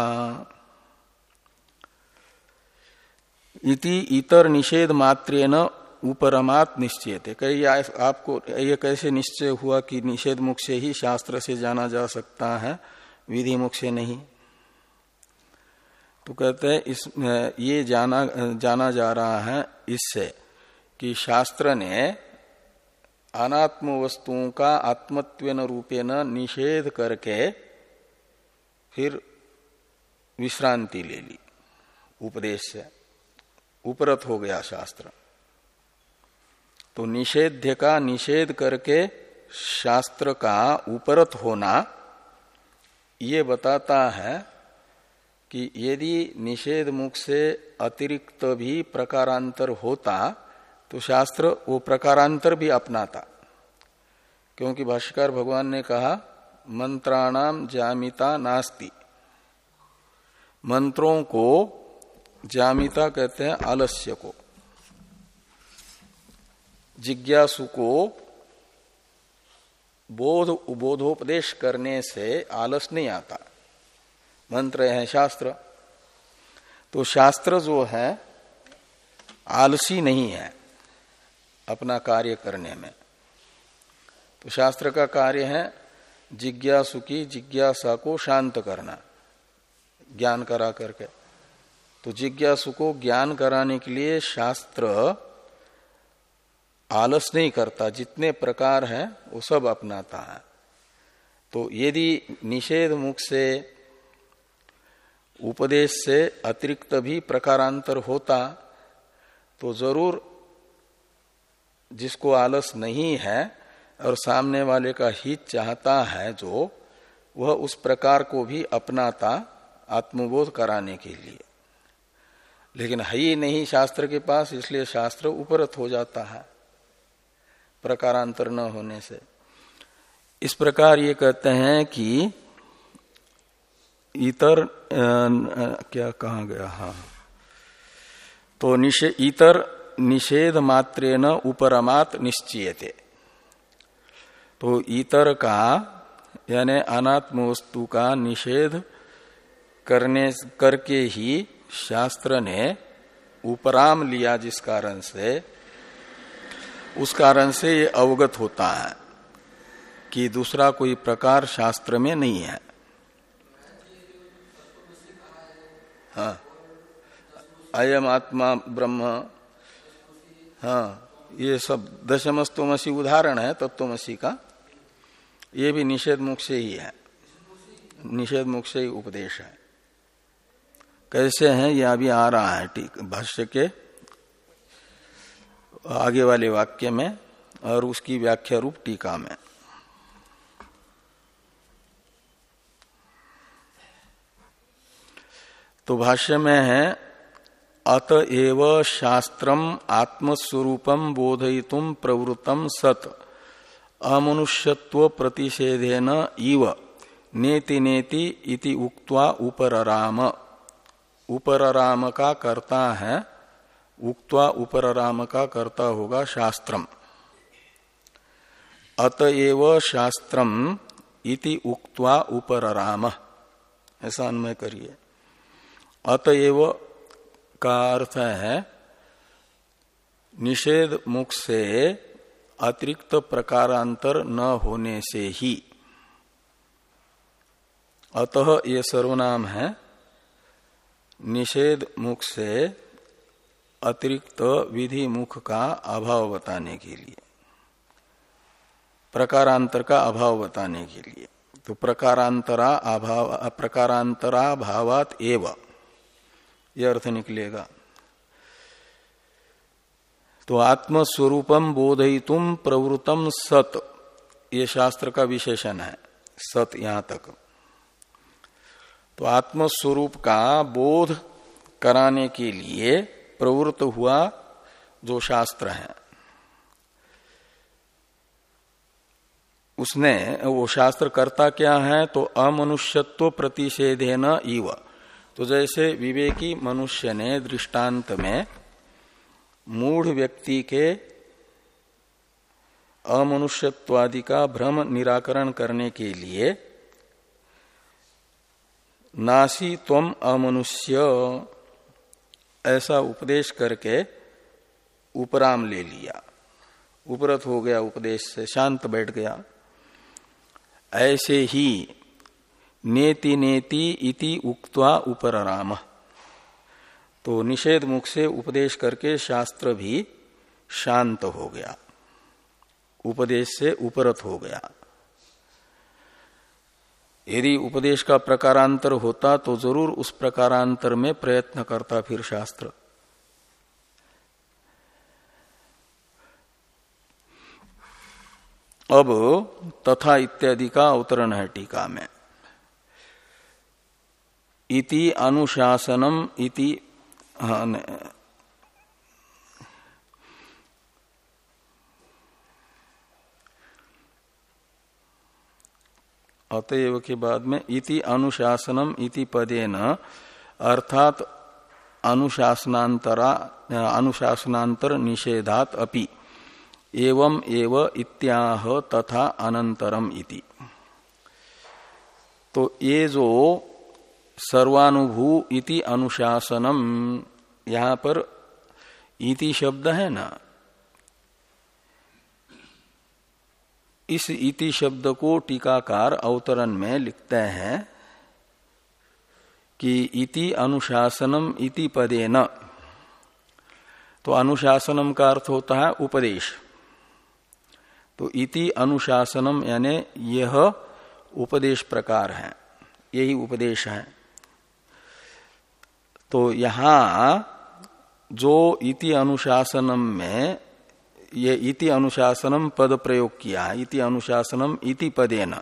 इति इतर निषेध मात्रेन उपरमात निश्चय थे। कही आपको ये कैसे निश्चय हुआ कि निषेध मुख से ही शास्त्र से जाना जा सकता है, विधि मुख से नहीं? तो कहते हैं, इस, ये जाना जाना जा रहा है इससे कि शास्त्र ने अनात्म वस्तुओं का आत्मत्व रूपे न निषेध करके फिर विश्रांति ले ली, उपदेश से। उपरत हो गया शास्त्र। तो निषेध्य का निषेध करके शास्त्र का उपरत होना ये बताता है कि यदि निषेध मुख से अतिरिक्त भी प्रकारांतर होता तो शास्त्र वो प्रकारांतर भी अपनाता। क्योंकि भाष्यकार भगवान ने कहा, मंत्राणाम जामिता नास्ति। मंत्रों को जामिता कहते हैं आलस्य को। जिज्ञासु को बोध उबोधोपदेश करने से आलस नहीं आता। मंत्र है शास्त्र। तो शास्त्र जो है, आलसी नहीं है अपना कार्य करने में। तो शास्त्र का कार्य है जिज्ञासु की जिज्ञासा को शांत करना, ज्ञान करा करके। तो जिज्ञासु को ज्ञान कराने के लिए शास्त्र आलस नहीं करता, जितने प्रकार है, वो सब अपनाता है। तो यदि निषेध मुख से, उपदेश से अतिरिक्त भी प्रकारांतर होता तो ज़रूर जिसको आलस नहीं है और सामने वाले का हित चाहता है जो, वह उस प्रकार को भी अपनाता आत्मबोध कराने के लिए। लेकिन है ही नहीं शास्त्र के पास, इसलिए शास्त्र उपरत हो जाता है। प्रकारांतर न होने से। इस प्रकार ये कहते हैं कि इतर क्या कहा गया? हाँ। तो निषे, इतर निषेध मात्रे न उपरमात निश्चयते। तो इतर का यानी अनात्म वस्तु का निषेध करने करके ही शास्त्र ने उपराम लिया जिस कारण से उस कारण से ये अवगत होता है कि दूसरा कोई प्रकार शास्त्र में नहीं है। हाँ। अयम आत्मा ब्रह्म। हाँ ये सब दशमस्तोमसी उदाहरण है तत्वमसी का। ये भी निषेध मुख से ही है। निषेध मुख से ही उपदेश है। कैसे हैं? ये अभी आ रहा है ठीक, भाष्य के आगे वाले वाक्य में और उसकी व्याख्या रूप टीका में। तो भाष्य में है अतएव शास्त्रम आत्मस्वरूपम बोधयितुम प्रवृतम सत। अमनुष्यत्व प्रतिषेधेन इव नेति नेति इति उक्त्वा उपरराम। उपराम का कर्ता है उक्त्वा उपराम का कर्ता होगा शास्त्रम। अतएव शास्त्रम इति उक्त्वा उपराम ऐसा अन्वय करिए। अतएव का अर्थ है, निषेध मुख से अतिरिक्त प्रकारांतर न होने से ही। अतः ये सर्वनाम है, निषेध मुख से अतिरिक्त विधि मुख का अभाव बताने के लिए। प्रकारांतर का अभाव बताने के लिए। तो प्रकारांतरा अभाव, प्रकारांतरा भावात एव। यह अर्थ निकलेगा। तो आत्मस्वरूपम बोधयितुम प्रवृतम सत। ये शास्त्र का विशेषण है, सत यहाँ तक। तो आत्मस्वरूप का बोध कराने के लिए प्रवृत्त हुआ जो शास्त्र है। उसने, वो शास्त्र करता क्या है तो अमनुष्यत्व प्रतिषेधे न इव। तो जैसे विवेकी मनुष्य ने दृष्टांत में मूढ़ व्यक्ति के अमनुष्यत्वादि का भ्रम निराकरण करने के लिए नासी तम अमनुष्य ऐसा उपदेश करके उपराम ले लिया। उपरत हो गया उपदेश से, शांत बैठ गया। ऐसे ही नेति नेति इति उक्त्वा उपराम तो निषेध मुख से उपदेश करके शास्त्र भी शांत हो गया। उपदेश से उपरत हो गया। यदि उपदेश का प्रकारांतर होता तो ज़रूर उस प्रकारांतर में प्रयत्न करता फिर शास्त्र। अब तथा इत्यादि का अवतरण है टीका में। इति अनुशासनम इति हाँ अतएव के बाद में इति अनुशासनम इति पदेन, अर्थात अनुशासनांतरा अनुशासनांतर निषेधात अपि एवं एव इत्याह तथा अनंतरम इति। तो ये जो सर्वानुभू इति अनुशासनम, यहाँ पर इति शब्द है ना? इस इति शब्द को टीकाकार अवतरण में लिखते हैं कि इति अनुशासनम इति पदे न तो अनुशासनम का अर्थ होता है उपदेश। तो इति अनुशासनम यानी यह उपदेश प्रकार है, यही उपदेश है। तो यहाँ जो इति अनुशासनम में ये इति अनुशासनम पद प्रयोग किया, इति अनुशासनम इति पदेन।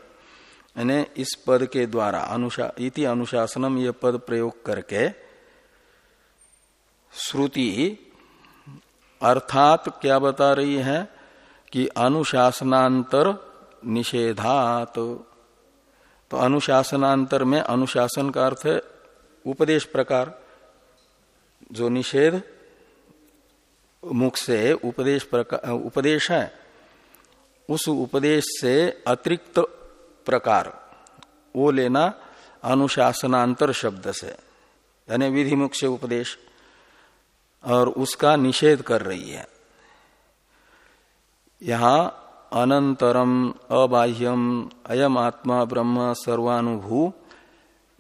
यानी इस पद के द्वारा अनुशा, इति अनुशासनम ये पद प्रयोग करके श्रुति अर्थात क्या बता रही है कि अनुशासनांतर निषेधात। तो अनुशासनांतर में अनुशासन का अर्थ है उपदेश प्रकार, जो निषेध मुख से उपदेश उपदेश है, उस उपदेश से अतिरिक्त प्रकार, वो लेना अनुशासनांतर शब्द से, यानी विधि मुख से उपदेश, और उसका निषेध कर रही है। यहाँ अनंतरम अबाह्यम अयम आत्मा ब्रह्म सर्वानुभू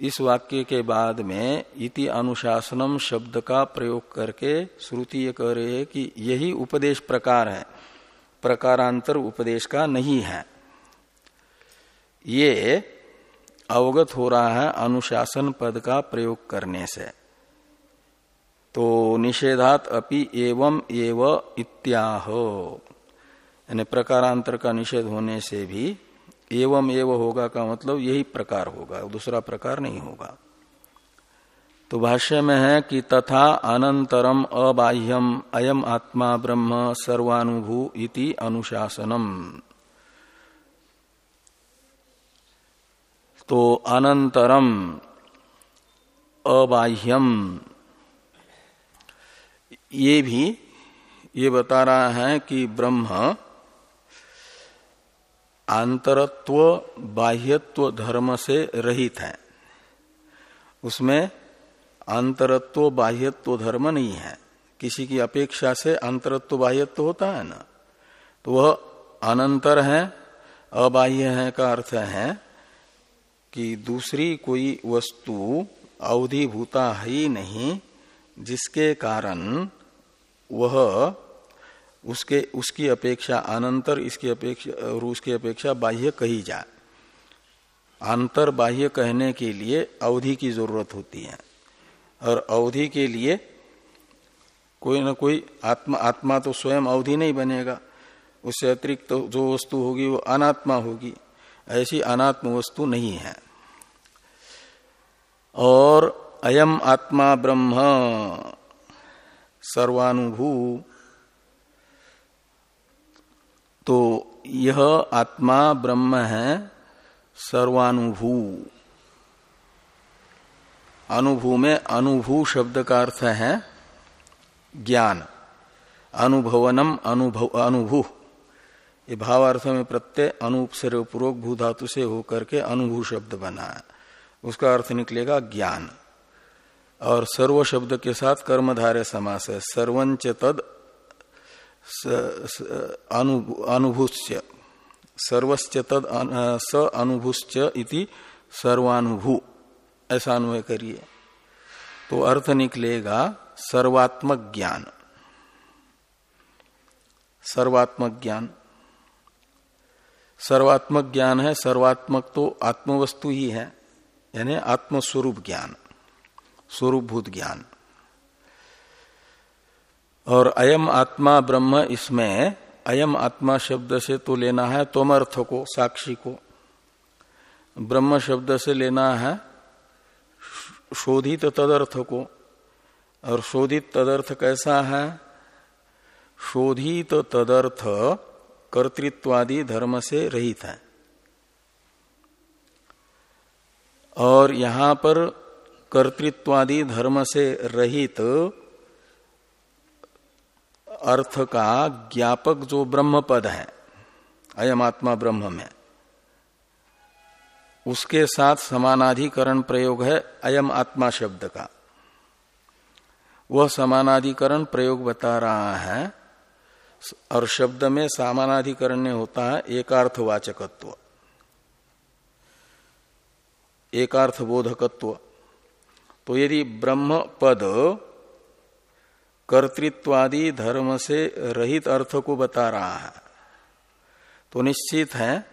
इस वाक्य के बाद में इति अनुशासनम शब्द का प्रयोग करके श्रुति ये कह रहे है कि यही उपदेश प्रकार है। प्रकारांतर उपदेश का नहीं है। ये अवगत हो रहा है अनुशासन पद का प्रयोग करने से। तो निषेधात अपि एवं एव इत्याह। यानी प्रकारांतर का निषेध होने से भी एवं एव होगा का मतलब यही प्रकार होगा, दूसरा प्रकार नहीं होगा। तो भाष्य में है कि तथा अनंतरम अबाह्यम, अयम आत्मा ब्रह्म सर्वानुभू इति अनुशासनम। तो अनंतरम अबाह्यम, ये भी ये बता रहा है कि ब्रह्म आंतरत्व बाह्यत्व धर्म से रहित है। उसमें अंतरत्व बाह्यत्व धर्म नहीं है। किसी की अपेक्षा से अंतरत्व बाह्यत्व होता है ना? तो वह अनंतर है, अबाह्य है का अर्थ है कि दूसरी कोई वस्तु अवधिभूता ही नहीं, जिसके कारण वह उसके, उसकी अपेक्षा, अनंतर इसकी अपेक्षा, और उसकी अपेक्षा बाह्य कही जाए अंतर बाह्य कहने के लिए अवधि की ज़रूरत होती है। और अवधि के लिए कोई ना कोई आत्मा आत्मा तो स्वयं अवधि नहीं बनेगा। उससे अतिरिक्त तो जो वस्तु होगी वो अनात्मा होगी। ऐसी अनात्म वस्तु नहीं है। और अयम आत्मा ब्रह्म सर्वानुभू तो यह आत्मा ब्रह्म है, सर्वानुभू। अनुभू में अनुभू शब्द का अर्थ है ज्ञान। अनुभवनम अनुभव, अनुभू। ये भावार्थ में प्रत्यय अनुपसर्ग पूर्वक भू धातु से होकर के अनुभू शब्द बना है। उसका अर्थ निकलेगा ज्ञान। और सर्व शब्द के साथ कर्मधार्य समास है। सर्वंच तद अनुभूस्य सर्वस्य तद स अनुभुश्च इति सर्वानुभू। ऐसा अनुय करिए। तो अर्थ निकलेगा सर्वात्मक ज्ञान सर्वात्मक ज्ञान सर्वात्मक ज्ञान है, सर्वात्मक तो आत्मवस्तु ही है, यानी आत्मस्वरूप ज्ञान, स्वरूपभूत ज्ञान। और अयम आत्मा ब्रह्म इसमें अयम आत्मा शब्द से तो लेना है तोमर्थ को, साक्षी को। ब्रह्म शब्द से लेना है शोधित तदर्थ को। और शोधित तदर्थ कैसा है? शोधित तदर्थ कर्तृत्वादि धर्म से रहित है। और यहाँ पर कर्तृत्वादि धर्म से रहित अर्थ का ज्ञापक जो ब्रह्म पद है, अयम आत्मा ब्रह्म में उसके साथ समानाधिकरण प्रयोग है अयम आत्मा शब्द का। वह समानाधिकरण प्रयोग बता रहा है, और शब्द में समानाधिकरण होता है, एकार्थवाचकत्व। एकार्थ बोधकत्व तो यदि ब्रह्म पद कर्तृत्वादि धर्म से रहित अर्थ को बता रहा है। तो निश्चित है,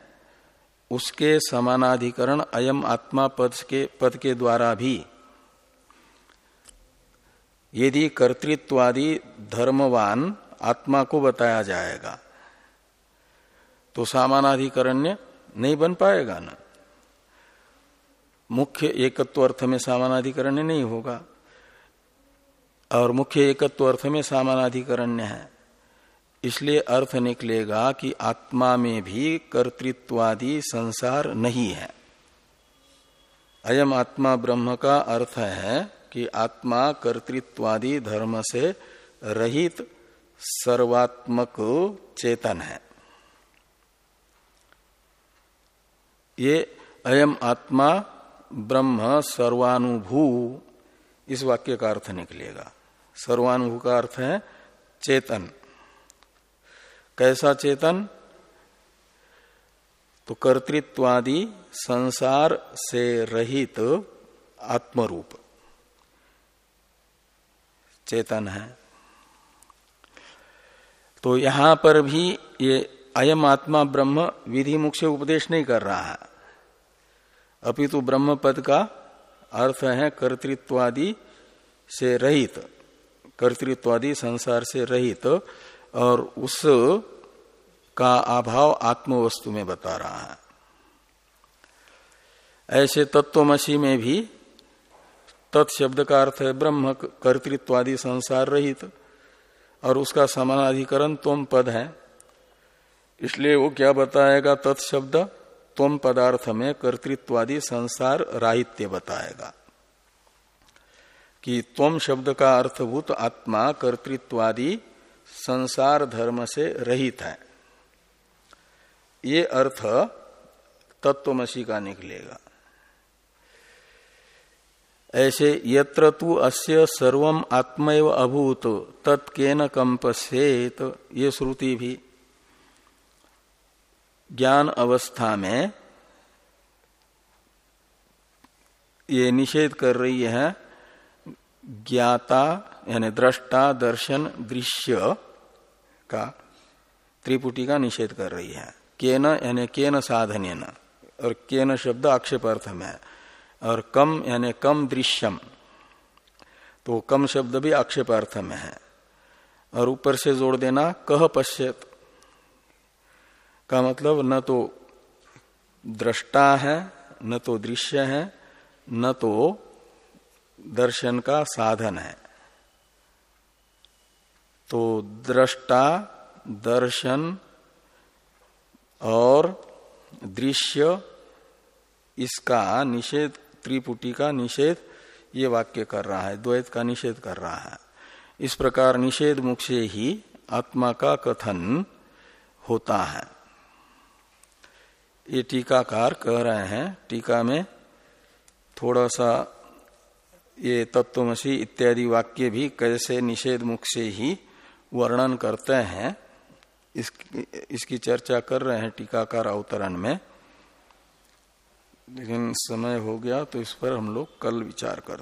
उसके समानाधिकरण अयम आत्मा पद के पद के द्वारा भी। यदि कर्तृत्वादि धर्मवान आत्मा को बताया जाएगा तो सामानाधिकरण्य नहीं बन पाएगा ना। मुख्य एकत्व अर्थ में सामानाधिकरण्य नहीं होगा। और मुख्य एकत्व अर्थ में सामानाधिकरण्य है। इसलिए अर्थ निकलेगा कि आत्मा में भी कर्तृत्वादि संसार नहीं है। अयम आत्मा ब्रह्म का अर्थ है कि आत्मा कर्तृत्वादि धर्म से रहित सर्वात्मक चेतन है। ये अयम आत्मा ब्रह्म सर्वानुभू इस वाक्य का अर्थ निकलेगा। सर्वानुभू का अर्थ है चेतन। कैसा चेतन? तो कर्तृत्वादि संसार से रहित आत्मरूप। चेतन है। तो यहाँ पर भी ये अयम आत्मा ब्रह्म विधि मुख से उपदेश नहीं कर रहा है। अपितु ब्रह्म पद का अर्थ है कर्तृत्वादि से रहित। कर्तृत्वादि संसार से रहित तो और उस का अभाव आत्मवस्तु में बता रहा है। ऐसे तत्वमसी में भी तत्शब्द का अर्थ है ब्रह्म कर्तृत्वादि संसार रहित और उसका समानाधिकरण तुम पद है। इसलिए वो क्या बताएगा? तत्शब्द तुम पदार्थ में कर्तृत्वादि संसार राहित्य बताएगा। कि त्वम शब्द का अर्थभूत आत्मा, कर्तृत्वादि, संसार धर्म से रहित है। ये अर्थ तत्वमसी का निकलेगा। ऐसे यत्र तु अस्य सर्वम आत्मैव अभूत तत्केन कंपसेत ये श्रुति भी ज्ञान अवस्था में ये निषेध कर रही है ज्ञाता, यानी दृष्टा दर्शन, दृश्य का त्रिपुटी का निषेध कर रही है। केन, यानी केन साधन और केन शब्द आक्षेप अर्थ में और कम, यानी कम दृश्यम तो कम शब्द भी आक्षेप अर्थ में है। और ऊपर से जोड़ देना, कह पश्यत, का मतलब न तो दृष्टा है, न तो दृश्य है, न तो दर्शन का साधन है। तो दृष्टा, दर्शन और दृश्य, इसका निषेध, त्रिपुटी का निषेध, ये वाक्य कर रहा है, द्वैत का निषेध कर रहा है। इस प्रकार निषेध मुख से ही आत्मा का कथन होता है। ये टीकाकार कह रहे हैं, टीका में थोड़ा सा ये तत्वमसी इत्यादि वाक्य भी कैसे निषेध मुख से ही वर्णन करते हैं इस, इसकी चर्चा कर रहे हैं टीकाकार अवतरण में। लेकिन समय हो गया तो इस पर हम लोग कल विचार करते